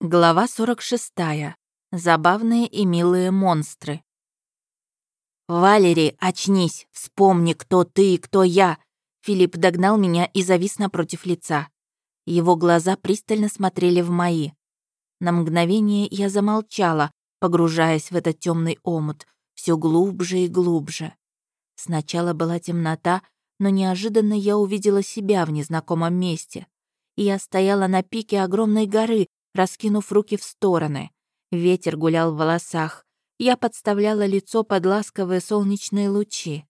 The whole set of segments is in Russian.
Глава 46. Забавные и милые монстры. «Валери, очнись! Вспомни, кто ты и кто я!» Филипп догнал меня и завис напротив лица. Его глаза пристально смотрели в мои. На мгновение я замолчала, погружаясь в этот темный омут, все глубже и глубже. Сначала была темнота, но неожиданно я увидела себя в незнакомом месте. Я стояла на пике огромной горы, раскинув руки в стороны. Ветер гулял в волосах. Я подставляла лицо под ласковые солнечные лучи.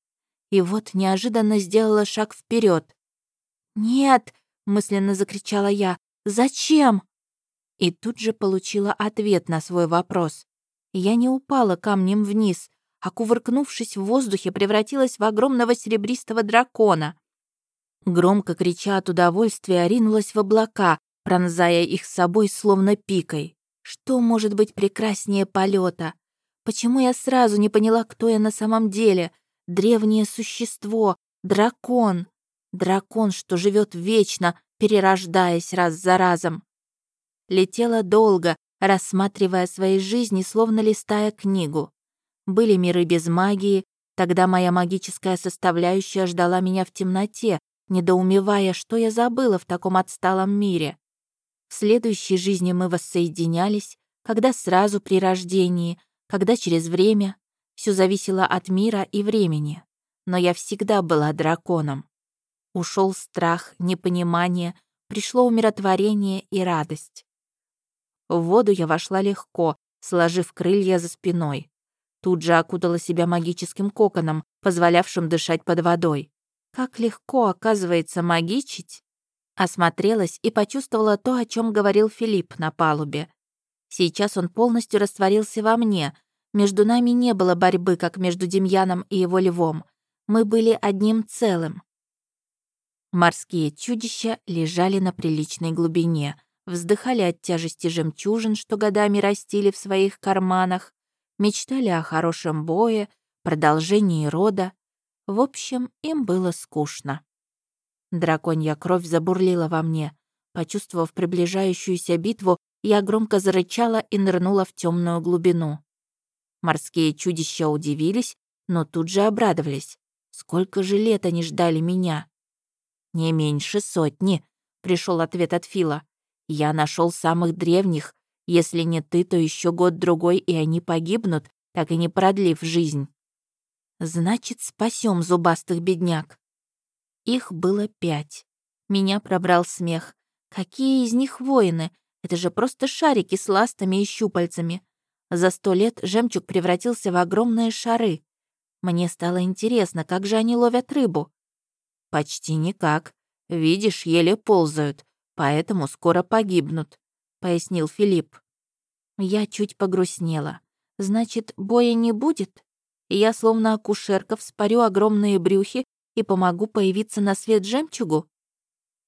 И вот неожиданно сделала шаг вперед. «Нет!» — мысленно закричала я. «Зачем?» И тут же получила ответ на свой вопрос. Я не упала камнем вниз, а, кувыркнувшись в воздухе, превратилась в огромного серебристого дракона. Громко крича от удовольствия, ринулась в облака, пронзая их с собой словно пикой. Что может быть прекраснее полета? Почему я сразу не поняла, кто я на самом деле? Древнее существо, дракон. Дракон, что живет вечно, перерождаясь раз за разом. Летела долго, рассматривая свои жизни, словно листая книгу. Были миры без магии, тогда моя магическая составляющая ждала меня в темноте, недоумевая, что я забыла в таком отсталом мире. В следующей жизни мы воссоединялись, когда сразу при рождении, когда через время. Все зависело от мира и времени. Но я всегда была драконом. Ушел страх, непонимание, пришло умиротворение и радость. В воду я вошла легко, сложив крылья за спиной. Тут же окутала себя магическим коконом, позволявшим дышать под водой. Как легко, оказывается, магичить. Осмотрелась и почувствовала то, о чем говорил Филипп на палубе. Сейчас он полностью растворился во мне. Между нами не было борьбы, как между Демьяном и его львом. Мы были одним целым. Морские чудища лежали на приличной глубине, вздыхали от тяжести жемчужин, что годами растили в своих карманах, мечтали о хорошем бое, продолжении рода. В общем, им было скучно. Драконья кровь забурлила во мне. Почувствовав приближающуюся битву, я громко зарычала и нырнула в темную глубину. Морские чудища удивились, но тут же обрадовались. Сколько же лет они ждали меня? «Не меньше сотни», — пришел ответ от Фила. «Я нашел самых древних. Если не ты, то еще год-другой, и они погибнут, так и не продлив жизнь». «Значит, спасем зубастых бедняк». Их было пять. Меня пробрал смех. Какие из них воины? Это же просто шарики с ластами и щупальцами. За сто лет жемчуг превратился в огромные шары. Мне стало интересно, как же они ловят рыбу. «Почти никак. Видишь, еле ползают, поэтому скоро погибнут», — пояснил Филипп. Я чуть погрустнела. «Значит, боя не будет?» Я, словно акушерка, вспорю огромные брюхи и помогу появиться на свет жемчугу?»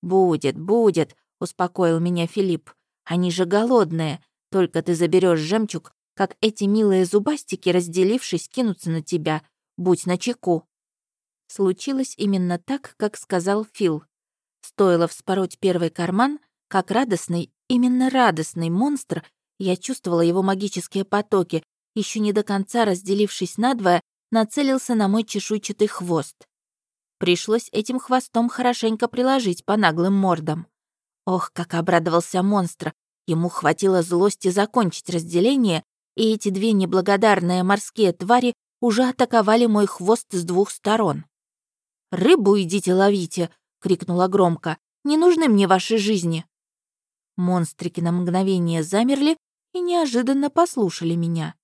«Будет, будет», — успокоил меня Филипп. «Они же голодные. Только ты заберешь жемчуг, как эти милые зубастики, разделившись, кинутся на тебя. Будь начеку». Случилось именно так, как сказал Фил. Стоило вспороть первый карман, как радостный, именно радостный монстр, я чувствовала его магические потоки, еще не до конца разделившись надвое, нацелился на мой чешуйчатый хвост. Пришлось этим хвостом хорошенько приложить по наглым мордам. Ох, как обрадовался монстр. Ему хватило злости закончить разделение, и эти две неблагодарные морские твари уже атаковали мой хвост с двух сторон. «Рыбу идите ловите!» — крикнула громко. «Не нужны мне ваши жизни!» Монстрики на мгновение замерли и неожиданно послушали меня.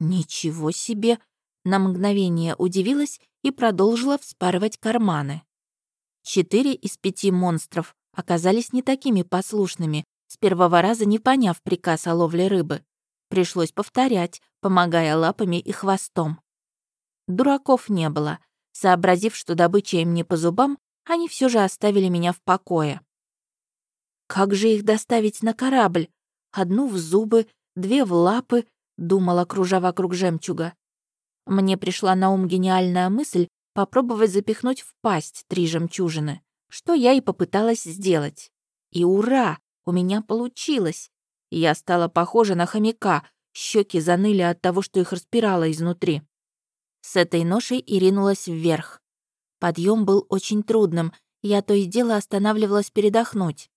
«Ничего себе!» На мгновение удивилась и продолжила вспарывать карманы. Четыре из пяти монстров оказались не такими послушными, с первого раза не поняв приказ о ловле рыбы. Пришлось повторять, помогая лапами и хвостом. Дураков не было. Сообразив, что добыча им не по зубам, они все же оставили меня в покое. «Как же их доставить на корабль? Одну в зубы, две в лапы», — думала, кружа вокруг жемчуга. Мне пришла на ум гениальная мысль попробовать запихнуть в пасть три жемчужины, что я и попыталась сделать. И ура! У меня получилось! Я стала похожа на хомяка, щеки заныли от того, что их распирало изнутри. С этой ношей и ринулась вверх. Подъем был очень трудным, я то и дело останавливалась передохнуть.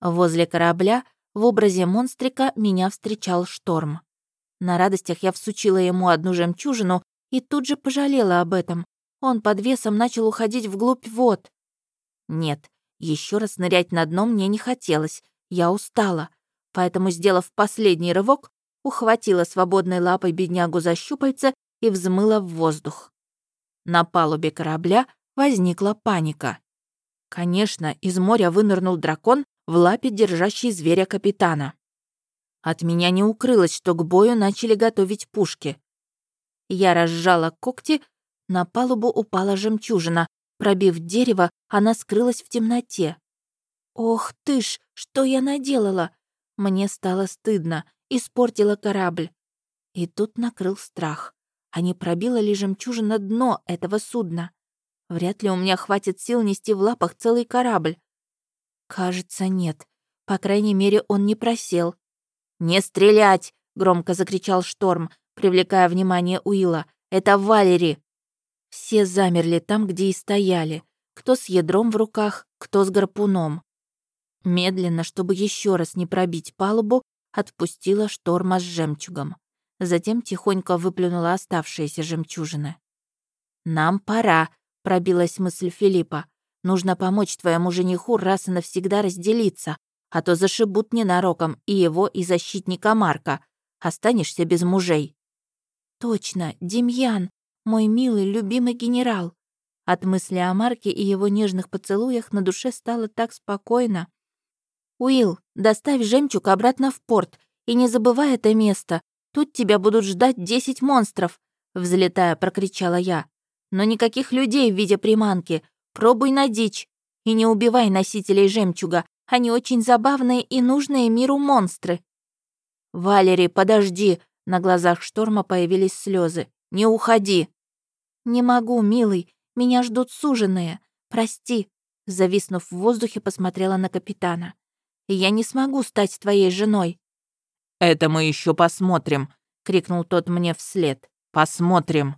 Возле корабля в образе монстрика меня встречал шторм. На радостях я всучила ему одну жемчужину и тут же пожалела об этом. Он под весом начал уходить вглубь вод. Нет, еще раз нырять на дно мне не хотелось, я устала. Поэтому, сделав последний рывок, ухватила свободной лапой беднягу за щупальце и взмыла в воздух. На палубе корабля возникла паника. Конечно, из моря вынырнул дракон в лапе, держащий зверя капитана. От меня не укрылось, что к бою начали готовить пушки. Я разжала когти, на палубу упала жемчужина. Пробив дерево, она скрылась в темноте. «Ох ты ж, что я наделала!» Мне стало стыдно, испортила корабль. И тут накрыл страх. А не пробила ли жемчужина дно этого судна? Вряд ли у меня хватит сил нести в лапах целый корабль. Кажется, нет. По крайней мере, он не просел. «Не стрелять!» — громко закричал Шторм, привлекая внимание Уилла. «Это Валери!» Все замерли там, где и стояли. Кто с ядром в руках, кто с гарпуном. Медленно, чтобы еще раз не пробить палубу, отпустила шторма с жемчугом. Затем тихонько выплюнула оставшиеся жемчужины. «Нам пора», — пробилась мысль Филиппа. «Нужно помочь твоему жениху раз и навсегда разделиться, а то зашибут ненароком и его, и защитника Марка. Останешься без мужей». «Точно, Демьян, мой милый, любимый генерал». От мысли о Марке и его нежных поцелуях на душе стало так спокойно. «Уилл, доставь жемчуг обратно в порт и не забывай это место. Тут тебя будут ждать десять монстров», — взлетая, прокричала я. «Но никаких людей в виде приманки. Пробуй на дичь. И не убивай носителей жемчуга. Они очень забавные и нужные миру монстры». «Валери, подожди!» На глазах шторма появились слезы. «Не уходи!» «Не могу, милый. Меня ждут суженые. Прости». Зависнув в воздухе, посмотрела на капитана я не смогу стать твоей женой». «Это мы еще посмотрим», — крикнул тот мне вслед. «Посмотрим».